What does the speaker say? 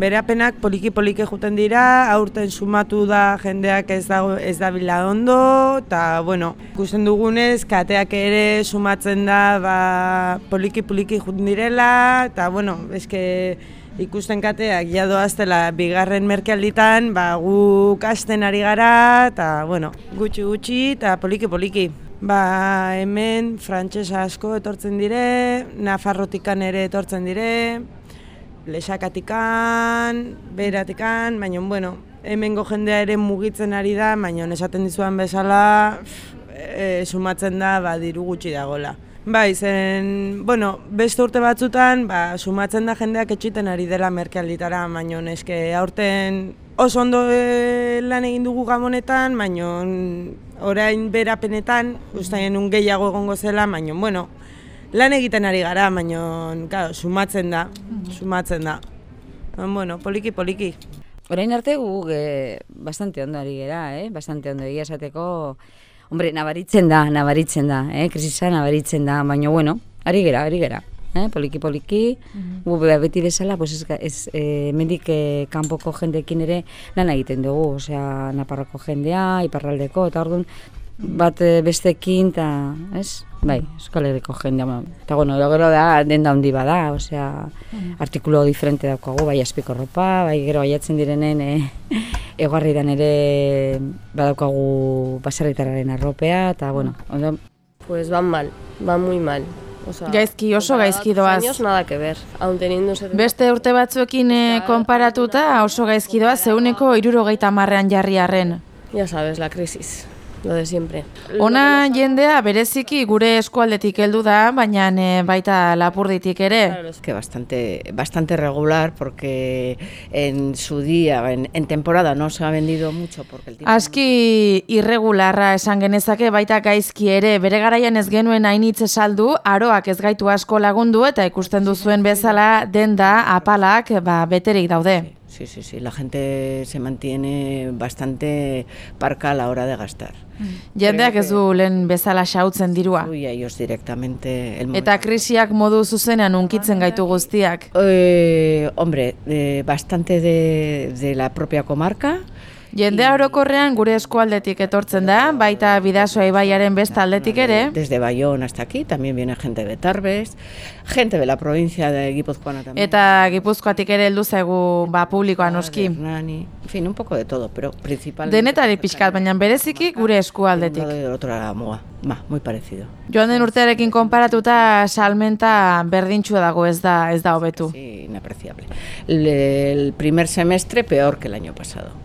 Berapenak poliki-poliki juten dira, aurten sumatu da jendeak ez da, ez da bila ondo, eta, bueno, ikusten dugunez, kateak ere sumatzen da, ba, poliki-poliki juten direla, eta, bueno, eske ikusten kateak jado aztela bigarren merkealditan, ba, gu kasten ari gara, eta, bueno, gutxi-gutxi eta poliki-poliki. Ba, hemen frantsesa asko etortzen dire, Nafarrotikan ere etortzen dire, lesakatikan, beratikan, baina, bueno, hemengo jendea ere mugitzen ari da, baina esaten dizuan bezala, e, sumatzen da, ba, diru gutxi dagola. Bai, zen, bueno, beste urte batzutan, ba, sumatzen da jendeak etxiten ari dela merkealditara, baina eske aurten oso ondo e, lan egin dugu gamonetan, baina orain berapenetan, ustaien un gehiago egongo zela, baina, bueno, lan egiten ari gara, baina, claro, sumatzen da, sumatzen da. Bueno, poliki, poliki. Orain arte gu e, bastante ondo ari gera, eh? bastante ondo egia esateko, hombre, nabaritzen da, nabaritzen da, eh? krisisa nabaritzen da, baina, bueno, ari gera, ari gera. Eh, poliki poliki, mm -hmm. beti bezala, pues ez, ez e, mendik e, kanpoko jendekin ere lan egiten dugu, osea, naparroko jendea, iparraldeko, eta orduan, bat e, bestekin, eta, ez? Bai, Euskal Herriko jendea, eta bueno, gero da, denda handi bada, osea, mm. artikulo diferente daukagu, bai aspiko ropa, bai gero baiatzen direnen, e, egarri dan ere badaukagu baserritararen arropea, eta bueno, ondo... Pues van mal, van muy mal. O sea, gaizki, oso gaizki doaz. Años nada que ver, Beste urte batzuekin eh, konparatuta oso gaizki doaz, zeuneko irurogeita marrean jarri arren. Ya sabes, la crisis lo de siempre. Ona jendea bereziki gure eskualdetik heldu da, baina e, baita lapurditik ere. Claro, es que bastante, bastante regular porque en su día, en, en temporada no se ha vendido mucho. Porque el Aski irregularra esan genezake baita gaizki ere, bere garaian ez genuen hainitze saldu, aroak ez gaitu asko lagundu eta ikusten duzuen bezala denda apalak ba, beterik daude. Sí, sí, sí, la gente se mantiene bastante parca a la hora de gastar. Mm. Jendeak ez du lehen bezala xautzen dirua. Ui, ellos directamente... El Eta krisiak modu zuzenean unkitzen gaitu guztiak? Eh, hombre, eh, bastante de, de la propia comarca, Jende orokorrean gure eskualdetik etortzen da, baita bidasoa ibaiaren besta aldetik ere. Desde Bayón hasta aquí, también viene gente de Tarbes, gente de la provincia de Guipuzcoana también. Eta Gipuzkoatik ere heldu zaigu ba, publikoa noski. En fin, un poco de todo, pero principal. Denetari pixkat, baina bereziki gure eskualdetik. De otro moa, ba, muy parecido. Joan den urtearekin konparatuta salmenta berdintxua dago ez da ez da hobetu. Sí, inapreciable. El primer semestre peor que el año pasado.